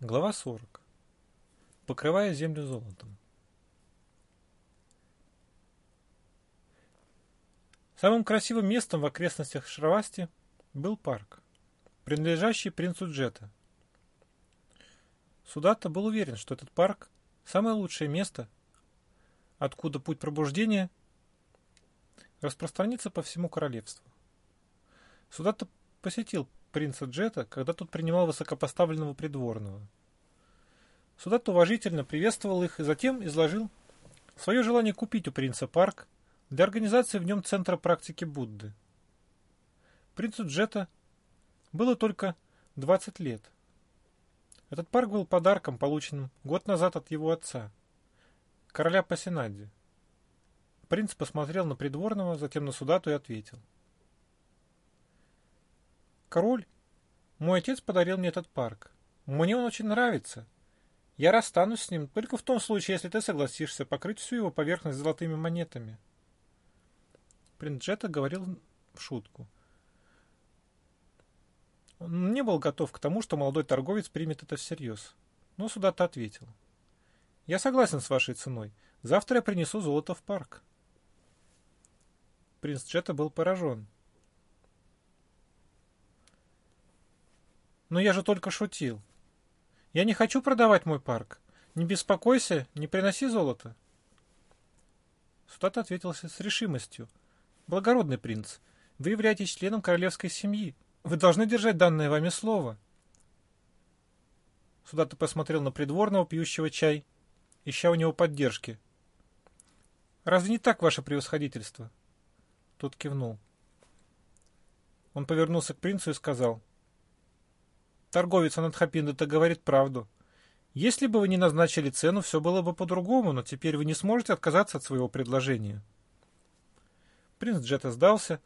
Глава 40. Покрывая землю золотом. Самым красивым местом в окрестностях Шравасти был парк, принадлежащий принцу Джета. Судата был уверен, что этот парк – самое лучшее место, откуда путь пробуждения распространится по всему королевству. Судата посетил принца Джета, когда тот принимал высокопоставленного придворного. Судат уважительно приветствовал их и затем изложил свое желание купить у принца парк для организации в нем центра практики Будды. Принцу Джета было только 20 лет. Этот парк был подарком, полученным год назад от его отца, короля Пасинади. Принц посмотрел на придворного, затем на Судату и ответил – Король, мой отец подарил мне этот парк. Мне он очень нравится. Я расстанусь с ним только в том случае, если ты согласишься покрыть всю его поверхность золотыми монетами. Принц Джета говорил в шутку. Он не был готов к тому, что молодой торговец примет это всерьез. Но Судата ответил. «Я согласен с вашей ценой. Завтра я принесу золото в парк». Принц Джета был поражен. Но я же только шутил. Я не хочу продавать мой парк. Не беспокойся, не приноси золото. Судат ответился с решимостью. Благородный принц, вы являетесь членом королевской семьи. Вы должны держать данное вами слово. Судата посмотрел на придворного, пьющего чай, ища у него поддержки. «Разве не так, ваше превосходительство?» Тот кивнул. Он повернулся к принцу и сказал, Торговец Анатхапинда-то говорит правду. Если бы вы не назначили цену, все было бы по-другому, но теперь вы не сможете отказаться от своего предложения. Принц Джета сдался,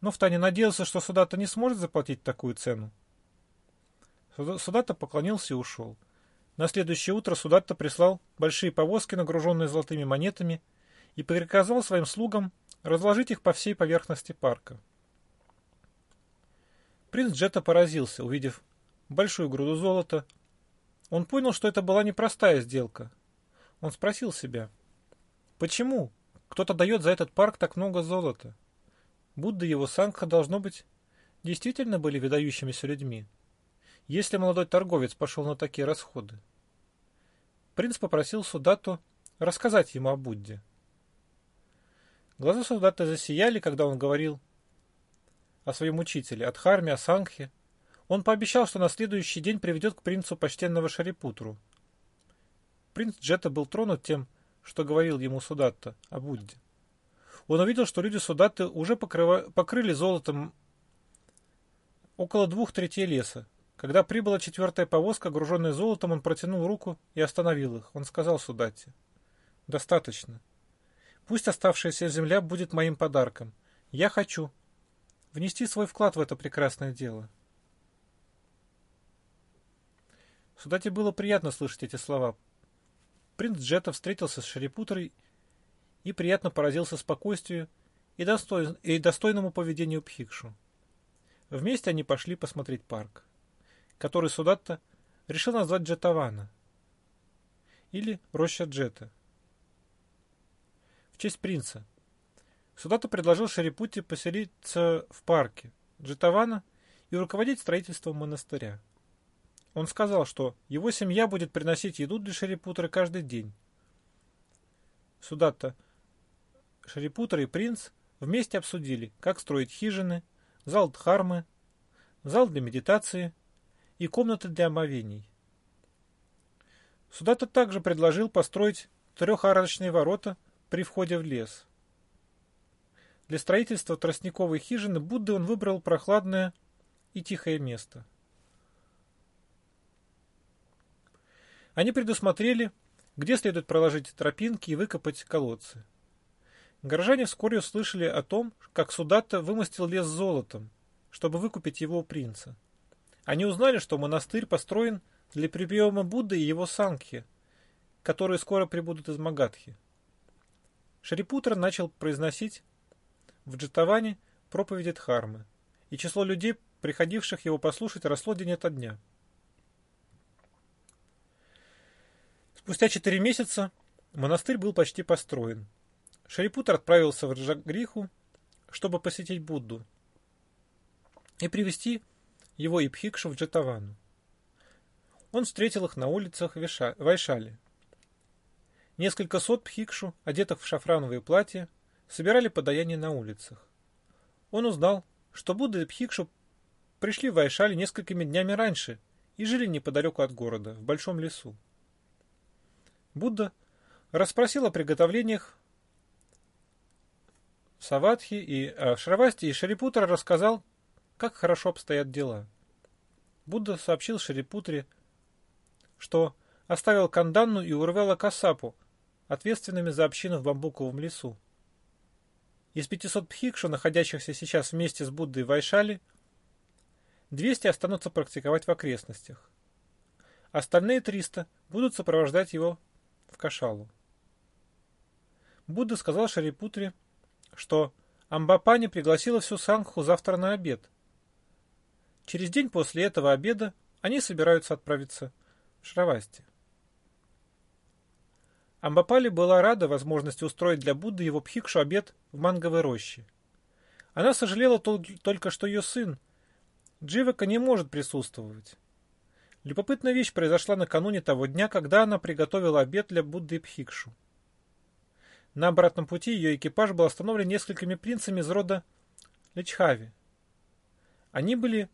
но втайне надеялся, что Судата не сможет заплатить такую цену. Судата поклонился и ушел. На следующее утро Судата прислал большие повозки, нагруженные золотыми монетами, и приказал своим слугам разложить их по всей поверхности парка. Принц Джета поразился, увидев большую груду золота. Он понял, что это была непростая сделка. Он спросил себя, почему кто-то дает за этот парк так много золота? Будда и его Сангха, должно быть, действительно были выдающимися людьми, если молодой торговец пошел на такие расходы. Принц попросил Судату рассказать ему о Будде. Глаза Судата засияли, когда он говорил о своем учителе, от Харме, о Сангхе, он пообещал, что на следующий день приведет к принцу почтенного Шарипутру. Принц Джета был тронут тем, что говорил ему Судатта о Будде. Он увидел, что люди Судатты уже покрыва... покрыли золотом около двух третей леса. Когда прибыла четвертая повозка, груженная золотом, он протянул руку и остановил их. Он сказал Судатте, «Достаточно. Пусть оставшаяся земля будет моим подарком. Я хочу внести свой вклад в это прекрасное дело». Судате было приятно слышать эти слова. Принц Джета встретился с Шарипутрой и приятно поразился спокойствию и, достой... и достойному поведению Пхикшу. Вместе они пошли посмотреть парк, который Судатта решил назвать Джетавана или Роща Джета. В честь принца. Судата предложил Шарипуте поселиться в парке Джетавана и руководить строительством монастыря. Он сказал, что его семья будет приносить еду для Шерипутра каждый день. Судата Шерипутра и принц вместе обсудили, как строить хижины, зал дхармы, зал для медитации и комнаты для омовений. Судата также предложил построить трехарочные ворота при входе в лес. Для строительства тростниковой хижины Будды он выбрал прохладное и тихое место – Они предусмотрели, где следует проложить тропинки и выкопать колодцы. Горожане вскоре услышали о том, как Судатта вымостил лес золотом, чтобы выкупить его у принца. Они узнали, что монастырь построен для приема Будды и его Сангхи, которые скоро прибудут из Магадхи. Шарипутра начал произносить в Джатаване проповеди Дхармы, и число людей, приходивших его послушать, росло день ото дня. Спустя четыре месяца монастырь был почти построен. Шарипутр отправился в Раджагриху, чтобы посетить Будду и привести его и Пхикшу в Джатавану. Он встретил их на улицах Вайшали. Несколько сот Пхикшу, одетых в шафрановые платья, собирали подаяние на улицах. Он узнал, что Будда и Пхикшу пришли в Вайшали несколькими днями раньше и жили неподалеку от города, в большом лесу. Будда расспросил о приготовлениях Саватхи и Шравасти, и Шарипутра рассказал, как хорошо обстоят дела. Будда сообщил Шарипутре, что оставил Канданну и Урвела Касапу, ответственными за общину в бамбуковом лесу. Из 500 пхикшу, находящихся сейчас вместе с Буддой в Вайшали, 200 останутся практиковать в окрестностях. Остальные 300 будут сопровождать его в Кашалу. Будда сказал Шарипутре, что Амбапани пригласила всю Сангху завтра на обед. Через день после этого обеда они собираются отправиться в Шравасти. Амбапали была рада возможности устроить для Будды его пхикшу обед в манговой роще. Она сожалела только, что ее сын, Дживака, не может присутствовать. Любопытная вещь произошла накануне того дня, когда она приготовила обед для Будды Пхикшу. На обратном пути ее экипаж был остановлен несколькими принцами из рода Личхави. Они были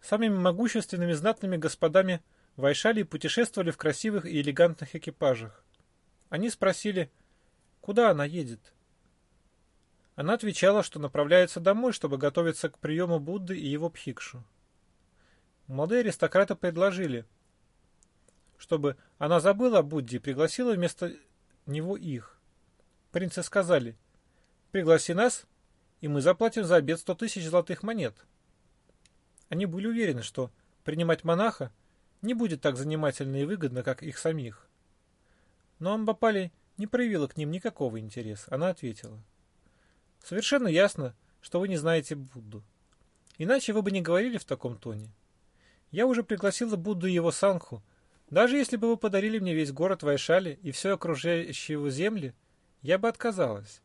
самыми могущественными знатными господами Вайшали и путешествовали в красивых и элегантных экипажах. Они спросили, куда она едет. Она отвечала, что направляется домой, чтобы готовиться к приему Будды и его пхикшу. Молодые аристократы предложили, чтобы она забыла о Будде и пригласила вместо него их. Принцы сказали, пригласи нас, и мы заплатим за обед сто тысяч золотых монет. Они были уверены, что принимать монаха не будет так занимательно и выгодно, как их самих. Но Амбапали не проявила к ним никакого интереса. Она ответила. Совершенно ясно, что вы не знаете Будду. Иначе вы бы не говорили в таком тоне. Я уже пригласила Будду и его Сангху. Даже если бы вы подарили мне весь город Вайшали и все окружающие его земли, я бы отказалась.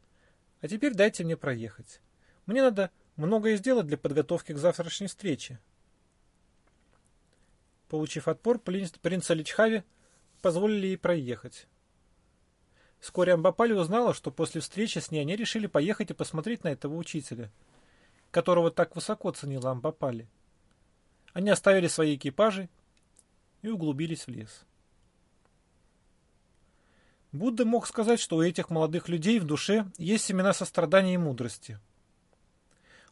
А теперь дайте мне проехать. Мне надо многое сделать для подготовки к завтрашней встрече. Получив отпор, принца Личхави позволили ей проехать. Вскоре Амбапали узнала, что после встречи с ней они решили поехать и посмотреть на этого учителя, которого так высоко ценила Амбапали. Они оставили свои экипажи и углубились в лес. Будда мог сказать, что у этих молодых людей в душе есть семена сострадания и мудрости.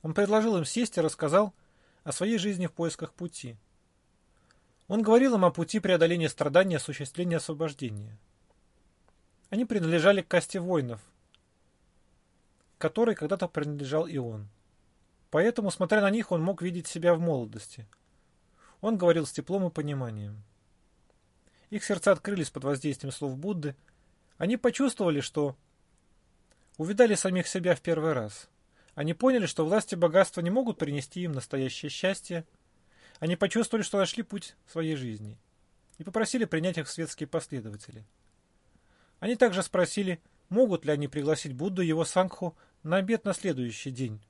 Он предложил им сесть и рассказал о своей жизни в поисках пути. Он говорил им о пути преодоления страданий и осуществления освобождения. Они принадлежали к касте воинов, которой когда-то принадлежал и он. Поэтому, смотря на них, он мог видеть себя в молодости. Он говорил с теплом и пониманием. Их сердца открылись под воздействием слов Будды. Они почувствовали, что увидали самих себя в первый раз. Они поняли, что власть и богатство не могут принести им настоящее счастье. Они почувствовали, что нашли путь своей жизни. И попросили принять их светские последователи. Они также спросили, могут ли они пригласить Будду и его Сангху на обед на следующий день.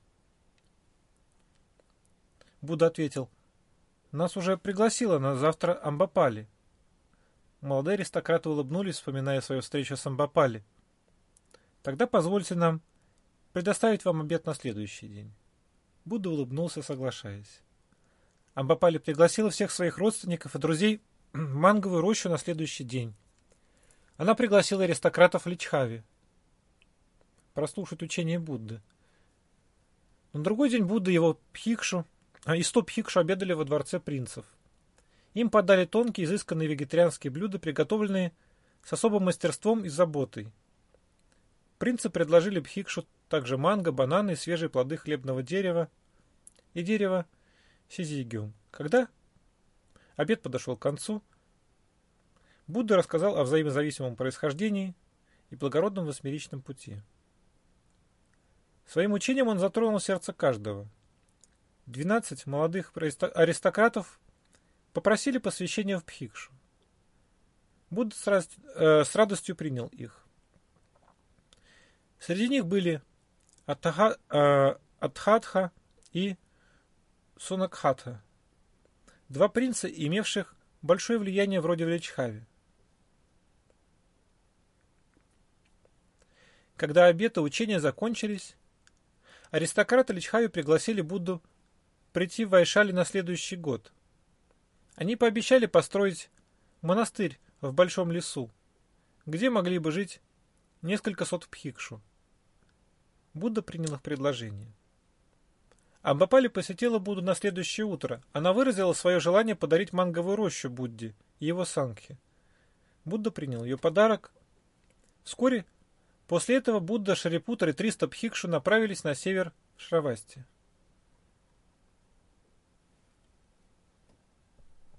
Будда ответил, нас уже пригласила на завтра Амбапали. Молодые аристократы улыбнулись, вспоминая свою встречу с Амбапали. Тогда позвольте нам предоставить вам обед на следующий день. Будда улыбнулся, соглашаясь. Амбапали пригласила всех своих родственников и друзей в манговую рощу на следующий день. Она пригласила аристократов Личхави прослушать учение Будды. На другой день Будда его Пхикшу, и сто Пхикшу обедали во дворце принцев. Им подали тонкие, изысканные вегетарианские блюда, приготовленные с особым мастерством и заботой. Принцы предложили Пхикшу также манго, бананы и свежие плоды хлебного дерева и дерева сизигиум. Когда обед подошел к концу, Будда рассказал о взаимозависимом происхождении и благородном восьмеричном пути. Своим учением он затронул сердце каждого. Двенадцать молодых аристократов попросили посвящения в Пхикшу. Будда с, раз, э, с радостью принял их. Среди них были Атха, э, Атхатха и Сунакхатха, два принца, имевших большое влияние вроде в Лечхаве. Когда обеты учения закончились, аристократы Личхави пригласили Будду прийти в Вайшали на следующий год. Они пообещали построить монастырь в большом лесу, где могли бы жить несколько сот пхикшу. Будда принял их предложение. Амбапали посетила Будду на следующее утро. Она выразила свое желание подарить манговую рощу Будде и его сангхе. Будда принял ее подарок. Вскоре После этого Будда, Шарипутр и 300 Пхикшу направились на север Шравасти.